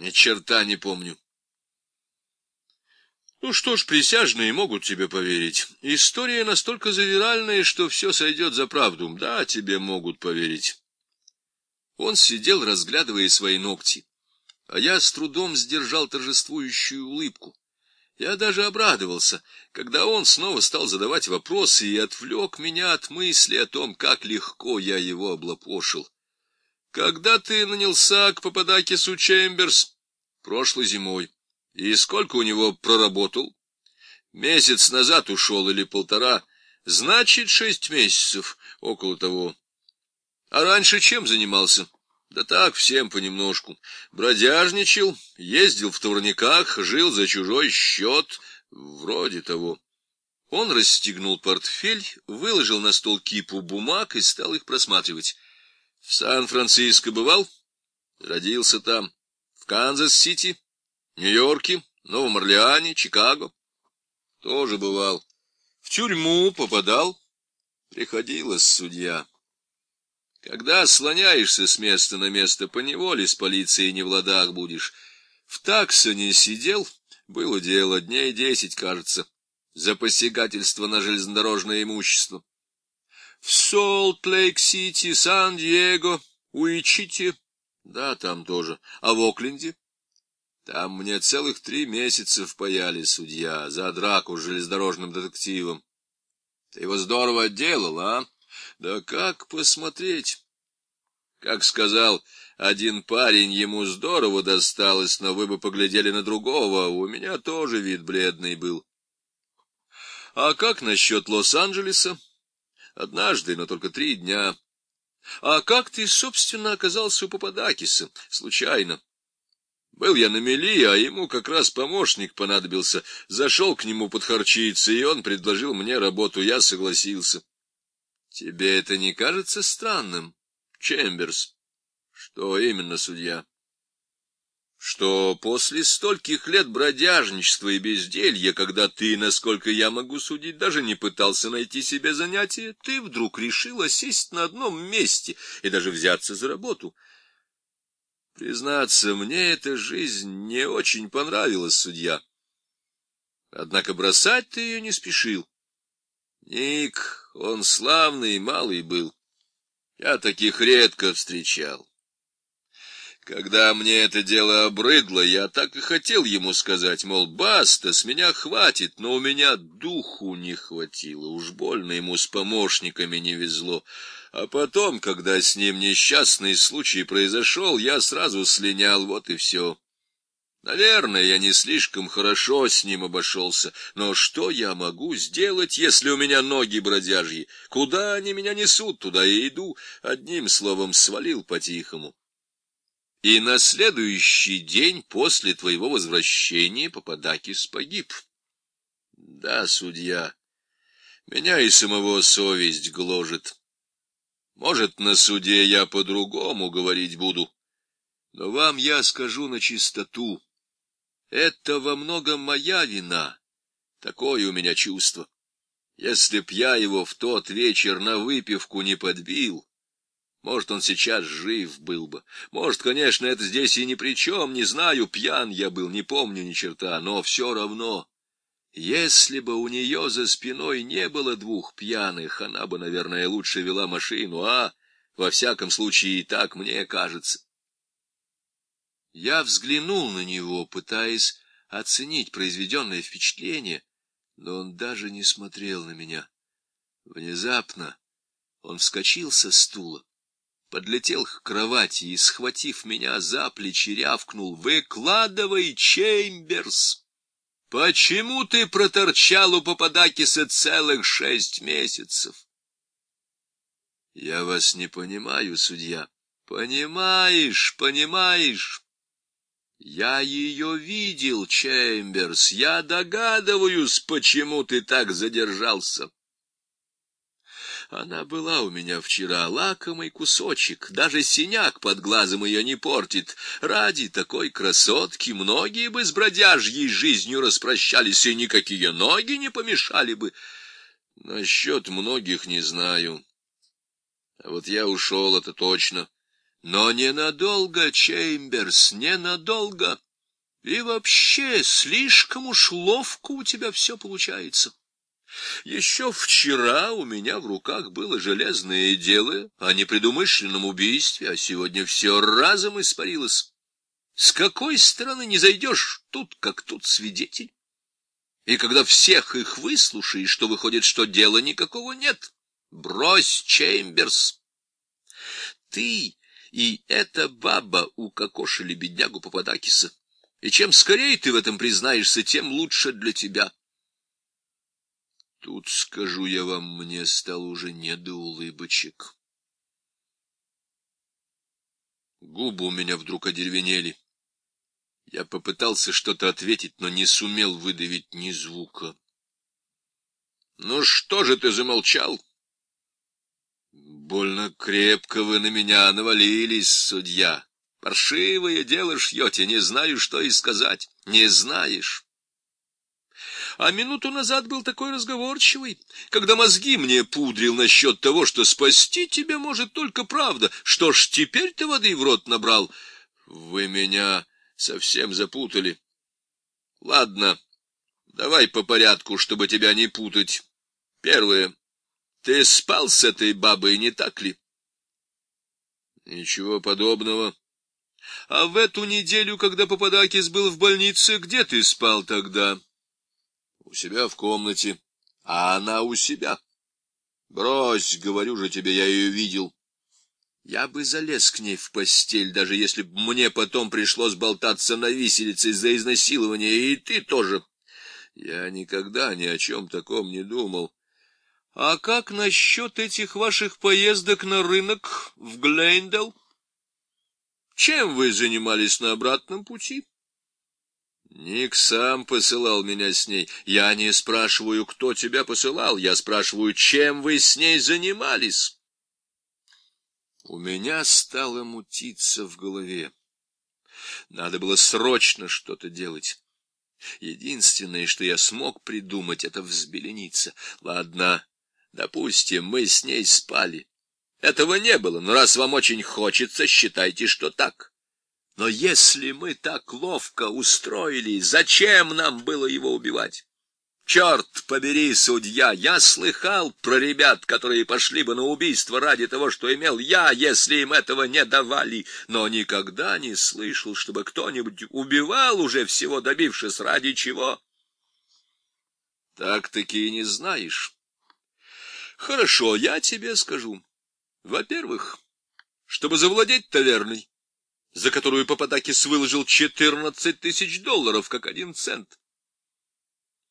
Ни черта не помню. Ну что ж, присяжные могут тебе поверить. История настолько завиральная, что все сойдет за правду. Да, тебе могут поверить. Он сидел, разглядывая свои ногти, а я с трудом сдержал торжествующую улыбку. Я даже обрадовался, когда он снова стал задавать вопросы и отвлек меня от мысли о том, как легко я его облапошил. Когда ты нанялся к Пападакису Чемберс? Прошлой зимой. И сколько у него проработал? Месяц назад ушел или полтора. Значит, шесть месяцев, около того. А раньше чем занимался? Да так, всем понемножку. Бродяжничал, ездил в турниках, жил за чужой счет, вроде того. Он расстегнул портфель, выложил на стол кипу бумаг и стал их просматривать. В Сан-Франциско бывал? Родился там. В Канзас-Сити, Нью-Йорке, Новом Орлеане, Чикаго. Тоже бывал. В тюрьму попадал. Приходилось судья. Когда слоняешься с места на место, поневоле с полицией не в ладах будешь. В Таксоне сидел, было дело, дней десять, кажется, за посягательство на железнодорожное имущество в Солт-Лейк-Сити, Сан-Диего, Уичити, да, там тоже, а в Окленде? Там мне целых три месяца впаяли судья за драку с железнодорожным детективом. Ты его здорово отделал, а? Да как посмотреть? Как сказал один парень, ему здорово досталось, но вы бы поглядели на другого, у меня тоже вид бледный был. А как насчет Лос-Анджелеса? Однажды, но только три дня. А как ты, собственно, оказался у Пападакиса? Случайно. Был я на мели, а ему как раз помощник понадобился. Зашел к нему подхарчиться, и он предложил мне работу. Я согласился. Тебе это не кажется странным, Чемберс? Что именно, судья? Что после стольких лет бродяжничества и безделья, когда ты, насколько я могу судить, даже не пытался найти себе занятие, ты вдруг решила сесть на одном месте и даже взяться за работу. Признаться, мне эта жизнь не очень понравилась, судья. Однако бросать ты ее не спешил. Ник, он славный и малый был. Я таких редко встречал. Когда мне это дело обрыдло, я так и хотел ему сказать, мол, баста, с меня хватит, но у меня духу не хватило, уж больно ему с помощниками не везло. А потом, когда с ним несчастный случай произошел, я сразу слинял, вот и все. Наверное, я не слишком хорошо с ним обошелся, но что я могу сделать, если у меня ноги бродяжьи? Куда они меня несут, туда и иду. Одним словом, свалил по-тихому. И на следующий день после твоего возвращения Пападакис погиб. Да, судья, меня и самого совесть гложет. Может, на суде я по-другому говорить буду, но вам я скажу на чистоту. Это во многом моя вина. Такое у меня чувство. Если б я его в тот вечер на выпивку не подбил, может, он сейчас жив был бы. Может, конечно, это здесь и ни при чем, не знаю, пьян я был, не помню ни черта, но все равно. Если бы у нее за спиной не было двух пьяных, она бы, наверное, лучше вела машину, а, во всяком случае, и так мне кажется. Я взглянул на него, пытаясь оценить произведенное впечатление, но он даже не смотрел на меня. Внезапно он вскочил со стула подлетел к кровати и, схватив меня за плечи, рявкнул «Выкладывай, Чеймберс! Почему ты проторчал у Пападакиса целых шесть месяцев?» «Я вас не понимаю, судья». «Понимаешь, понимаешь». Я ее видел, Чемберс, я догадываюсь, почему ты так задержался. Она была у меня вчера, лакомый кусочек, даже синяк под глазом ее не портит. Ради такой красотки многие бы с бродяжьей жизнью распрощались, и никакие ноги не помешали бы. Насчет многих не знаю. А вот я ушел, это точно. Но ненадолго, Чеймберс, ненадолго. И вообще, слишком уж ловко у тебя все получается. Еще вчера у меня в руках было железное дело о непредумышленном убийстве, а сегодня все разом испарилось. С какой стороны не зайдешь, тут как тут свидетель. И когда всех их выслушаешь, что выходит, что дела никакого нет. Брось, Чеймберс. Ты и эта баба укокошили беднягу Пападакиса. И чем скорее ты в этом признаешься, тем лучше для тебя. Тут, скажу я вам, мне стало уже не до улыбочек. Губы у меня вдруг одеревенели. Я попытался что-то ответить, но не сумел выдавить ни звука. — Ну что же ты замолчал? — Больно крепко вы на меня навалились, судья. Паршивое дело шьете, не знаю, что и сказать. Не знаешь. А минуту назад был такой разговорчивый, когда мозги мне пудрил насчет того, что спасти тебя может только правда. Что ж, теперь ты воды в рот набрал? Вы меня совсем запутали. Ладно, давай по порядку, чтобы тебя не путать. Первое. Ты спал с этой бабой, не так ли? Ничего подобного. А в эту неделю, когда Пападакис был в больнице, где ты спал тогда? У себя в комнате. А она у себя. Брось, говорю же тебе, я ее видел. Я бы залез к ней в постель, даже если б мне потом пришлось болтаться на виселице из-за изнасилования, и ты тоже. Я никогда ни о чем таком не думал. А как насчет этих ваших поездок на рынок в Глейндел? Чем вы занимались на обратном пути? Ник сам посылал меня с ней. Я не спрашиваю, кто тебя посылал, я спрашиваю, чем вы с ней занимались. У меня стало мутиться в голове. Надо было срочно что-то делать. Единственное, что я смог придумать, это взбелениться. Ладно, допустим, мы с ней спали. Этого не было, но раз вам очень хочется, считайте, что так. Но если мы так ловко устроили, зачем нам было его убивать? Черт побери, судья, я слыхал про ребят, которые пошли бы на убийство ради того, что имел я, если им этого не давали, но никогда не слышал, чтобы кто-нибудь убивал уже всего добившись ради чего. Так-таки и не знаешь. Хорошо, я тебе скажу. Во-первых, чтобы завладеть таверной, за которую Пападакис выложил четырнадцать тысяч долларов, как один цент,